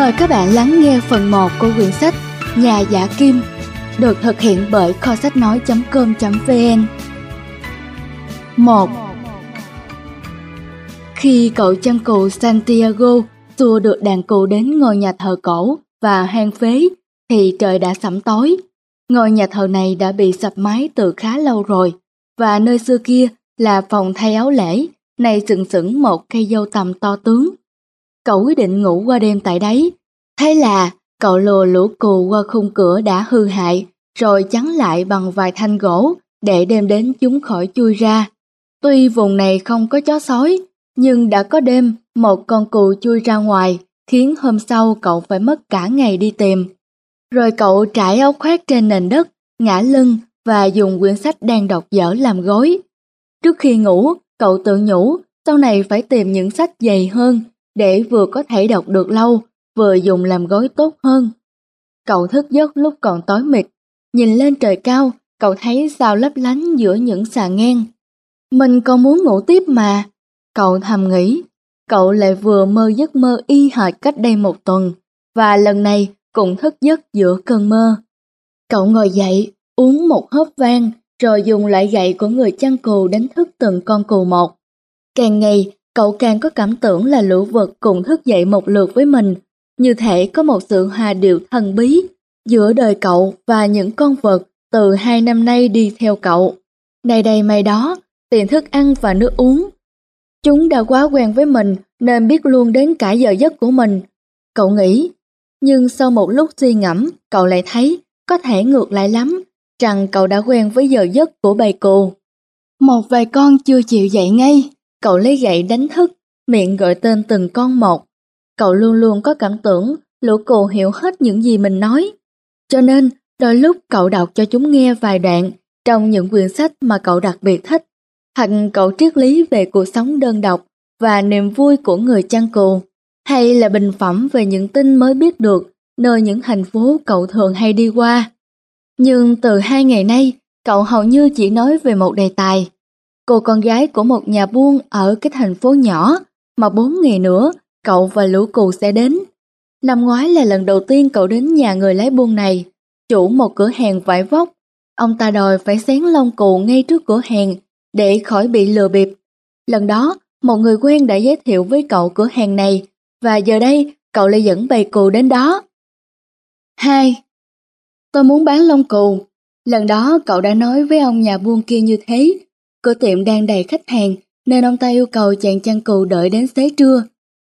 Mời các bạn lắng nghe phần 1 của quyển sách Nhà giả kim được thực hiện bởi kho sách nói.com.vn 1. Khi cậu chăn cừu Santiago xua được đàn cừu đến ngôi nhà thờ cổ và hang phế thì trời đã sẩm tối. Ngôi nhà thờ này đã bị sập mái từ khá lâu rồi và nơi xưa kia là phòng thay áo lễ, nay sừng sững một cây dâu tầm to tướng. Cậu quyết định ngủ qua đêm tại đấy. Thế là cậu lùa lũ cù qua khung cửa đã hư hại, rồi chắn lại bằng vài thanh gỗ để đêm đến chúng khỏi chui ra. Tuy vùng này không có chó sói, nhưng đã có đêm một con cù chui ra ngoài, khiến hôm sau cậu phải mất cả ngày đi tìm. Rồi cậu trải áo khoác trên nền đất, ngã lưng và dùng quyển sách đang đọc dở làm gối. Trước khi ngủ, cậu tự nhủ sau này phải tìm những sách dày hơn để vừa có thể đọc được lâu, vừa dùng làm gối tốt hơn. Cậu thức giấc lúc còn tối mịt, nhìn lên trời cao, cậu thấy sao lấp lánh giữa những xà ngang. Mình còn muốn ngủ tiếp mà, cậu thầm nghĩ. Cậu lại vừa mơ giấc mơ y hệt cách đây một tuần, và lần này cũng thức giấc giữa cơn mơ. Cậu ngồi dậy, uống một hớp vang, rồi dùng lại gậy của người chăn cừu đánh thức từng con cừu một. Càng ngày, cậu càng có cảm tưởng là lũ vật cùng thức dậy một lượt với mình, như thể có một sự hòa điệu thần bí giữa đời cậu và những con vật từ hai năm nay đi theo cậu. Này đây mày đó, tiền thức ăn và nước uống. Chúng đã quá quen với mình nên biết luôn đến cả giờ giấc của mình. Cậu nghĩ, nhưng sau một lúc suy ngẫm, cậu lại thấy có thể ngược lại lắm, rằng cậu đã quen với giờ giấc của bầy cù. Một vài con chưa chịu dậy ngay, cậu lấy gậy đánh thức, miệng gọi tên từng con một. Cậu luôn luôn có cảm tưởng lũ cù hiểu hết những gì mình nói. Cho nên, đôi lúc cậu đọc cho chúng nghe vài đoạn trong những quyển sách mà cậu đặc biệt thích, hoặc cậu triết lý về cuộc sống đơn độc và niềm vui của người chăn cừu, hay là bình phẩm về những tin mới biết được nơi những thành phố cậu thường hay đi qua. Nhưng từ hai ngày nay, cậu hầu như chỉ nói về một đề tài. Cô con gái của một nhà buôn ở cái thành phố nhỏ mà bốn ngày nữa cậu và lũ cù sẽ đến. Năm ngoái là lần đầu tiên cậu đến nhà người lái buôn này, chủ một cửa hàng vải vóc. Ông ta đòi phải xén lông cù ngay trước cửa hàng để khỏi bị lừa bịp. Lần đó, một người quen đã giới thiệu với cậu cửa hàng này và giờ đây cậu lại dẫn bầy cù đến đó. 2. Tôi muốn bán lông cù. Lần đó cậu đã nói với ông nhà buôn kia như thế. Cửa tiệm đang đầy khách hàng nên ông ta yêu cầu chàng chăn cừu đợi đến xế trưa.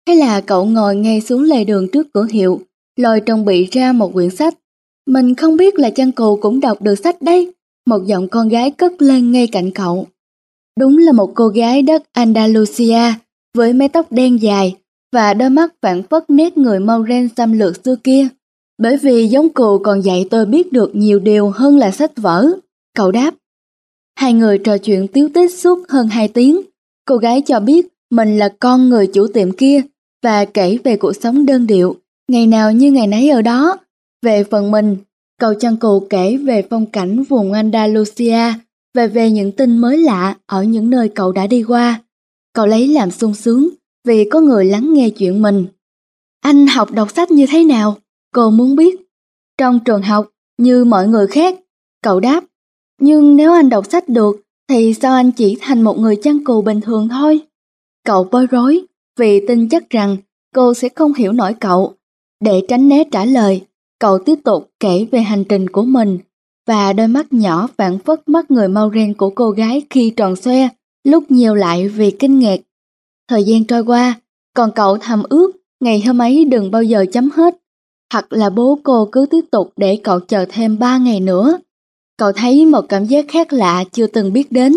Thế là cậu ngồi ngay xuống lề đường trước cửa hiệu, lòi trong bị ra một quyển sách. Mình không biết là chăn cừu cũng đọc được sách đấy. Một giọng con gái cất lên ngay cạnh cậu. Đúng là một cô gái đất Andalusia với mái tóc đen dài và đôi mắt phản phất nét người Mauren xâm lược xưa kia. Bởi vì giống cừu còn dạy tôi biết được nhiều điều hơn là sách vở. Cậu đáp. Hai người trò chuyện tiếu tích suốt hơn hai tiếng. Cô gái cho biết mình là con người chủ tiệm kia và kể về cuộc sống đơn điệu, ngày nào như ngày nấy ở đó. Về phần mình, cậu chăn cù kể về phong cảnh vùng Andalusia và về những tin mới lạ ở những nơi cậu đã đi qua. Cậu lấy làm sung sướng vì có người lắng nghe chuyện mình. Anh học đọc sách như thế nào? Cô muốn biết. Trong trường học, như mọi người khác, cậu đáp. Nhưng nếu anh đọc sách được, thì sao anh chỉ thành một người chăn cừu bình thường thôi? Cậu bối rối, vì tin chắc rằng cô sẽ không hiểu nổi cậu. Để tránh né trả lời, cậu tiếp tục kể về hành trình của mình và đôi mắt nhỏ phản phất mắt người mau ren của cô gái khi tròn xoe, lúc nhiều lại vì kinh ngạc. Thời gian trôi qua, còn cậu thầm ước ngày hôm ấy đừng bao giờ chấm hết. Hoặc là bố cô cứ tiếp tục để cậu chờ thêm ba ngày nữa. Cậu thấy một cảm giác khác lạ chưa từng biết đến.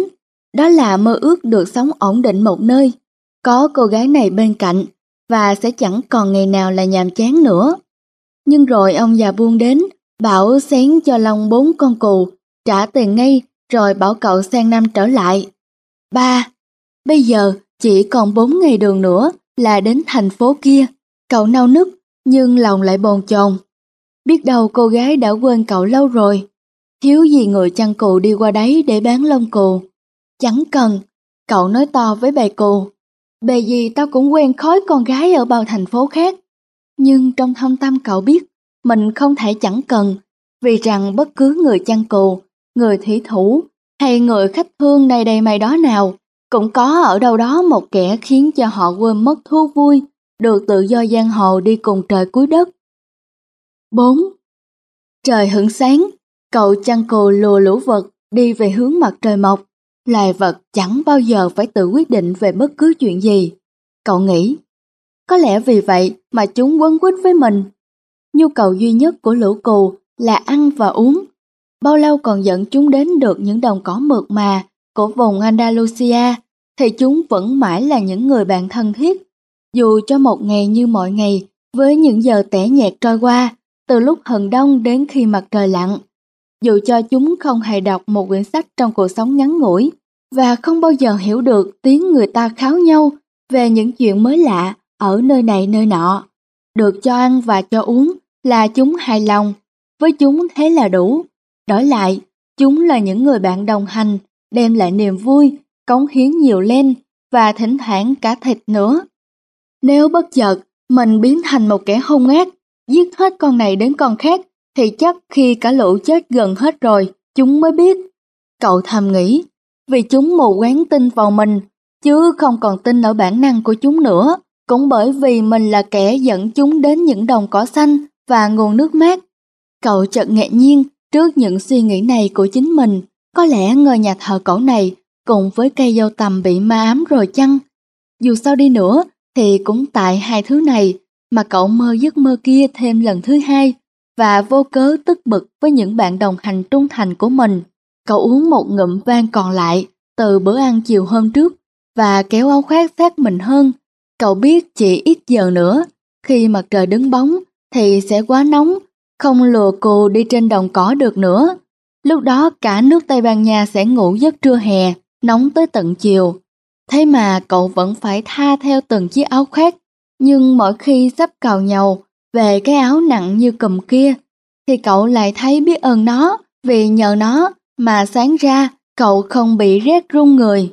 Đó là mơ ước được sống ổn định một nơi. Có cô gái này bên cạnh và sẽ chẳng còn ngày nào là nhàm chán nữa. Nhưng rồi ông già buông đến, bảo xén cho Long bốn con cù, trả tiền ngay rồi bảo cậu sang năm trở lại. Ba, bây giờ chỉ còn bốn ngày đường nữa là đến thành phố kia. Cậu nao nức nhưng lòng lại bồn chồn. Biết đâu cô gái đã quên cậu lâu rồi. Thiếu gì người chăn cù đi qua đấy để bán lông cù. Chẳng cần, cậu nói to với bè cù. Bề gì tao cũng quen khói con gái ở bao thành phố khác. Nhưng trong thâm tâm cậu biết, mình không thể chẳng cần, vì rằng bất cứ người chăn cừu, người thủy thủ hay người khách thương này đây mày đó nào, cũng có ở đâu đó một kẻ khiến cho họ quên mất thú vui, được tự do giang hồ đi cùng trời cuối đất. 4. Trời hưởng sáng, cậu chăn cừu lùa lũ vật đi về hướng mặt trời mọc. Loài vật chẳng bao giờ phải tự quyết định về bất cứ chuyện gì. Cậu nghĩ, có lẽ vì vậy mà chúng quấn quýt với mình. Nhu cầu duy nhất của lũ cù là ăn và uống. Bao lâu còn dẫn chúng đến được những đồng cỏ mượt mà của vùng Andalusia, thì chúng vẫn mãi là những người bạn thân thiết. Dù cho một ngày như mọi ngày, với những giờ tẻ nhạt trôi qua, từ lúc hừng đông đến khi mặt trời lặn. Dù cho chúng không hề đọc một quyển sách trong cuộc sống ngắn ngủi, và không bao giờ hiểu được tiếng người ta kháo nhau về những chuyện mới lạ ở nơi này nơi nọ. Được cho ăn và cho uống là chúng hài lòng, với chúng thế là đủ. Đổi lại, chúng là những người bạn đồng hành, đem lại niềm vui, cống hiến nhiều lên và thỉnh thoảng cả thịt nữa. Nếu bất chợt mình biến thành một kẻ hung ác, giết hết con này đến con khác, thì chắc khi cả lũ chết gần hết rồi, chúng mới biết. Cậu thầm nghĩ, vì chúng mù quáng tin vào mình, chứ không còn tin ở bản năng của chúng nữa, cũng bởi vì mình là kẻ dẫn chúng đến những đồng cỏ xanh và nguồn nước mát. Cậu chợt ngạc nhiên trước những suy nghĩ này của chính mình, có lẽ ngôi nhà thờ cổ này cùng với cây dâu tầm bị ma ám rồi chăng? Dù sao đi nữa thì cũng tại hai thứ này mà cậu mơ giấc mơ kia thêm lần thứ hai và vô cớ tức bực với những bạn đồng hành trung thành của mình. Cậu uống một ngụm vang còn lại từ bữa ăn chiều hôm trước và kéo áo khoác sát mình hơn. Cậu biết chỉ ít giờ nữa, khi mặt trời đứng bóng thì sẽ quá nóng, không lùa cù đi trên đồng cỏ được nữa. Lúc đó cả nước Tây Ban Nha sẽ ngủ giấc trưa hè, nóng tới tận chiều. Thế mà cậu vẫn phải tha theo từng chiếc áo khoác. Nhưng mỗi khi sắp cào nhầu về cái áo nặng như cùm kia, thì cậu lại thấy biết ơn nó vì nhờ nó mà sáng ra cậu không bị rét run người.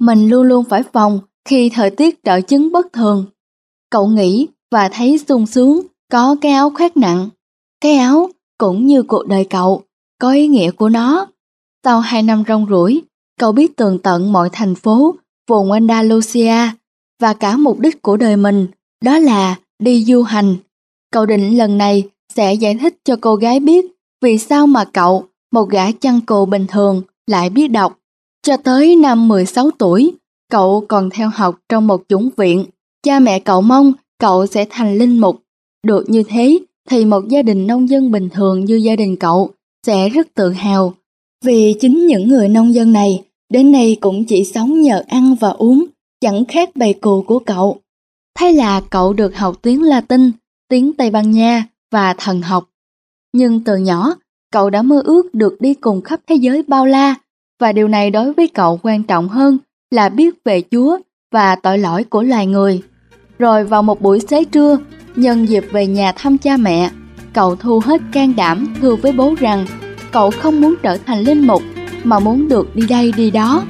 Mình luôn luôn phải phòng khi thời tiết trở chứng bất thường. Cậu nghĩ và thấy sung sướng có cái áo khoác nặng. Cái áo cũng như cuộc đời cậu, có ý nghĩa của nó. Sau hai năm rong ruổi, cậu biết tường tận mọi thành phố, vùng Andalusia và cả mục đích của đời mình, đó là đi du hành. Cậu định lần này sẽ giải thích cho cô gái biết vì sao mà cậu một gã chăn cù bình thường lại biết đọc. Cho tới năm 16 tuổi, cậu còn theo học trong một chủng viện. Cha mẹ cậu mong cậu sẽ thành linh mục. Được như thế thì một gia đình nông dân bình thường như gia đình cậu sẽ rất tự hào. Vì chính những người nông dân này đến nay cũng chỉ sống nhờ ăn và uống, chẳng khác bầy cù của cậu. Thế là cậu được học tiếng Latin, tiếng Tây Ban Nha và thần học. Nhưng từ nhỏ, cậu đã mơ ước được đi cùng khắp thế giới bao la, và điều này đối với cậu quan trọng hơn là biết về Chúa và tội lỗi của loài người. Rồi vào một buổi xế trưa, nhân dịp về nhà thăm cha mẹ, cậu thu hết can đảm thưa với bố rằng cậu không muốn trở thành linh mục mà muốn được đi đây đi đó.